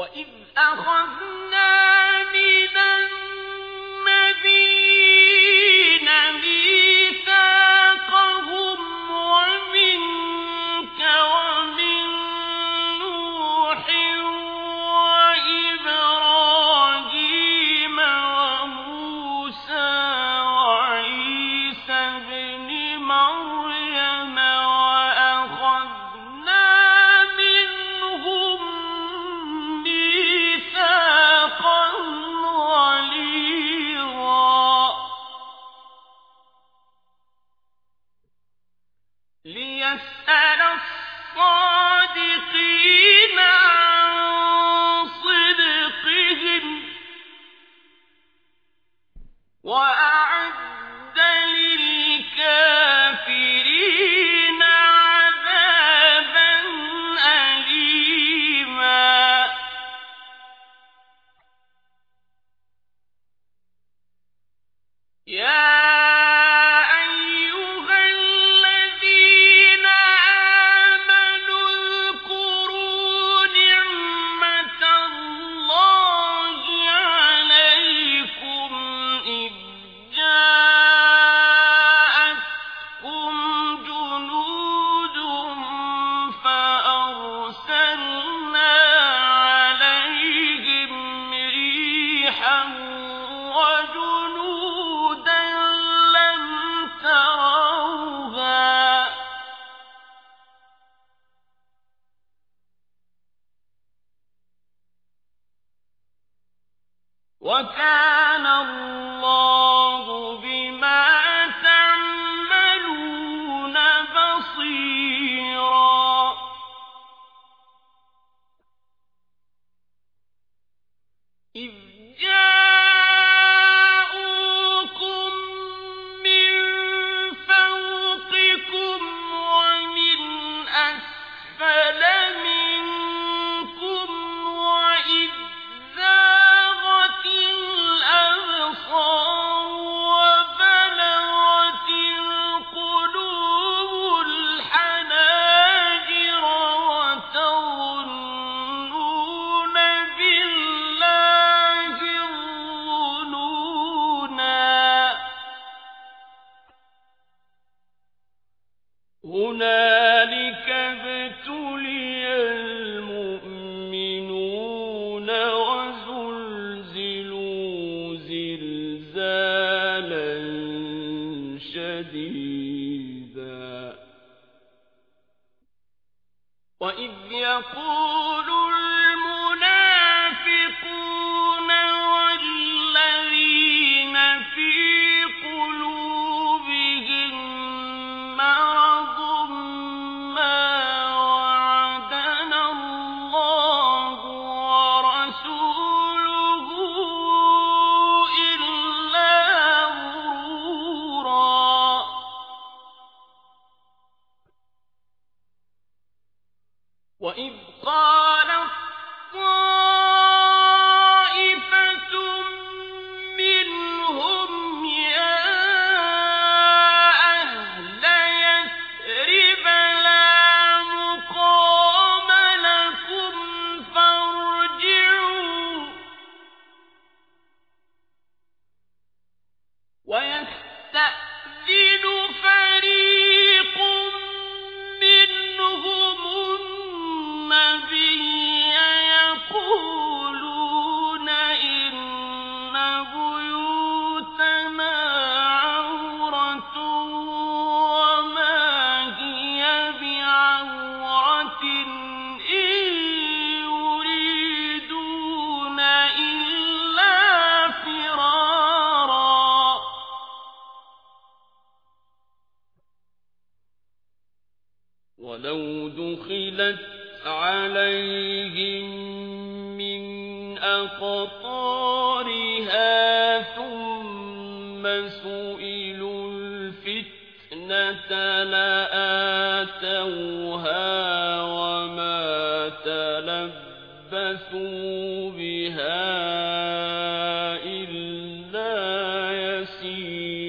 وَإِذْ أَخَذْنَا وأ هنالك ابتلي المؤمنون وزلزلوا زلزالا شديدا. وإذ يقول ولو دخلت عليهم من أقطارها ثم سئلوا الفتنة لآتوها وما تلبثوا بها إلا يَسِيرًا.